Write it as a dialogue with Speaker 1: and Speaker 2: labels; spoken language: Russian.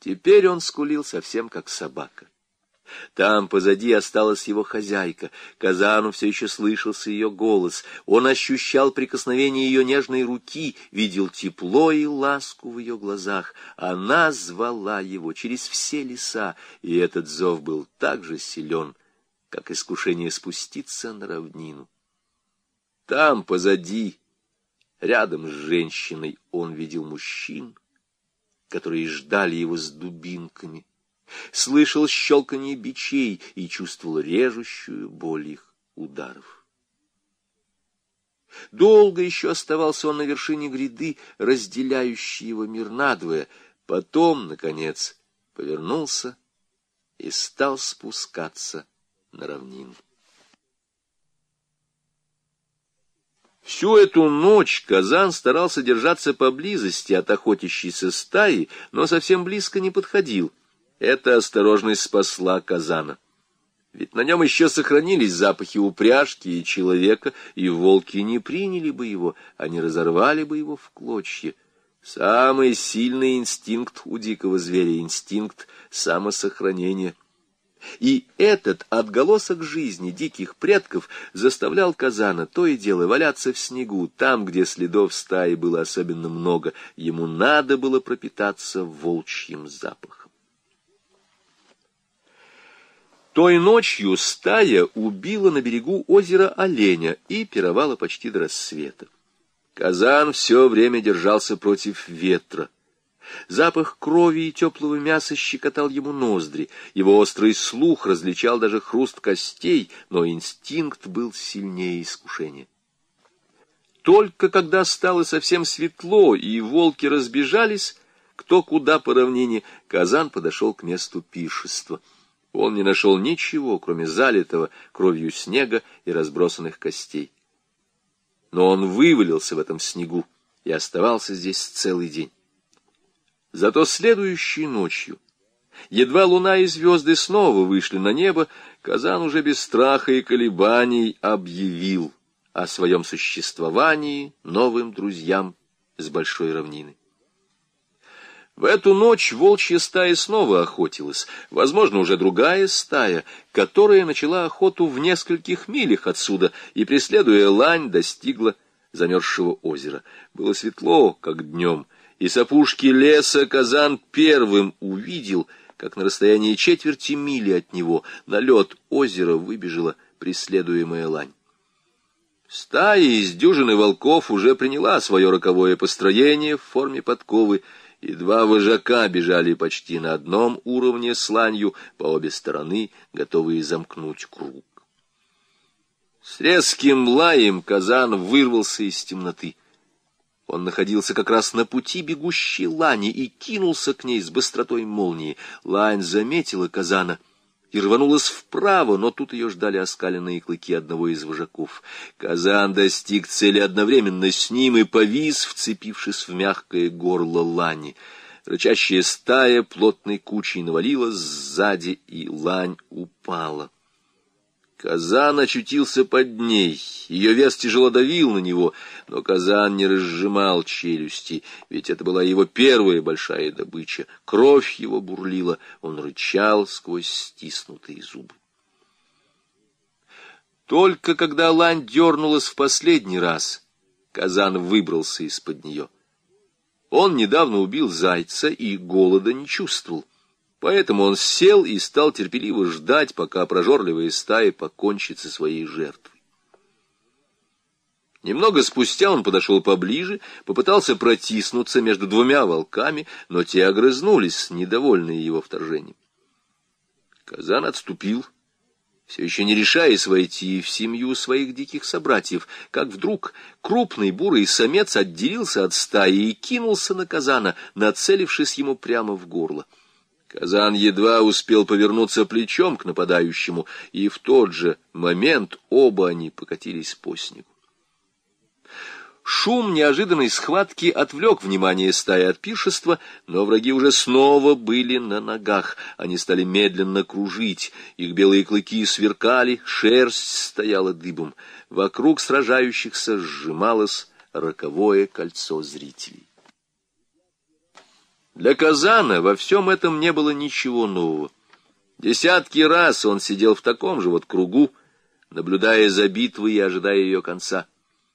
Speaker 1: Теперь он скулил совсем как собака. Там позади осталась его хозяйка. Казану все еще слышался ее голос. Он ощущал прикосновение ее нежной руки, видел тепло и ласку в ее глазах. Она звала его через все леса, и этот зов был так же силен, как искушение спуститься на равнину. Там, позади, рядом с женщиной, он видел мужчин, которые ждали его с дубинками слышал щелканье бичей и чувствовал режущую боль их ударов. Долго еще оставался он на вершине гряды, разделяющей его мир надвое, потом, наконец, повернулся и стал спускаться на равнину. Всю эту ночь Казан старался держаться поблизости от охотящейся стаи, но совсем близко не подходил — эта осторожность спасла Казана. Ведь на нем еще сохранились запахи упряжки и человека, и волки не приняли бы его, они разорвали бы его в клочья. Самый сильный инстинкт у дикого зверя — инстинкт самосохранения. И этот отголосок жизни диких предков заставлял Казана то и дело валяться в снегу, там, где следов стаи было особенно много. Ему надо было пропитаться волчьим запахом. Той ночью стая убила на берегу озера оленя и пировала почти до рассвета. Казан все время держался против ветра. Запах крови и теплого мяса щекотал ему ноздри, его острый слух различал даже хруст костей, но инстинкт был сильнее искушения. Только когда стало совсем светло и волки разбежались, кто куда по равнине, Казан подошел к месту пиршества — он не нашел ничего, кроме залитого кровью снега и разбросанных костей. Но он вывалился в этом снегу и оставался здесь целый день. Зато следующей ночью, едва луна и звезды снова вышли на небо, Казан уже без страха и колебаний объявил о своем существовании новым друзьям с большой равнины. В эту ночь волчья стая снова охотилась, возможно, уже другая стая, которая начала охоту в нескольких милях отсюда и, преследуя лань, достигла замерзшего озера. Было светло, как днем, и с опушки леса Казан первым увидел, как на расстоянии четверти мили от него на лед озера выбежала преследуемая лань. Стая из дюжины волков уже приняла свое роковое построение в форме подковы, и два вожака бежали почти на одном уровне с ланью по обе стороны, готовые замкнуть круг. С резким лаем казан вырвался из темноты. Он находился как раз на пути бегущей лани и кинулся к ней с быстротой молнии. Лань заметила казана — и рванулась вправо, но тут ее ждали оскаленные клыки одного из вожаков. Казан достиг цели одновременно с ним и повис, вцепившись в мягкое горло лани. Рычащая стая плотной кучей навалилась сзади, и лань упала. Казан очутился под ней, ее вес тяжело давил на него, но Казан не разжимал челюсти, ведь это была его первая большая добыча. Кровь его бурлила, он рычал сквозь стиснутые зубы. Только когда лань дернулась в последний раз, Казан выбрался из-под нее. Он недавно убил зайца и голода не чувствовал. Поэтому он сел и стал терпеливо ждать, пока прожорливая стая покончит со своей жертвой. Немного спустя он подошел поближе, попытался протиснуться между двумя волками, но те огрызнулись, недовольные его вторжением. Казан отступил, все еще не решаясь войти в семью своих диких собратьев, как вдруг крупный бурый самец отделился от стаи и кинулся на Казана, нацелившись ему прямо в горло. Казан едва успел повернуться плечом к нападающему, и в тот же момент оба они покатились по снегу. Шум неожиданной схватки отвлек внимание стаи от пиршества, но враги уже снова были на ногах. Они стали медленно кружить, их белые клыки сверкали, шерсть стояла дыбом. Вокруг сражающихся сжималось роковое кольцо зрителей. Для Казана во всем этом не было ничего нового. Десятки раз он сидел в таком же вот кругу, наблюдая за битвой и ожидая ее конца.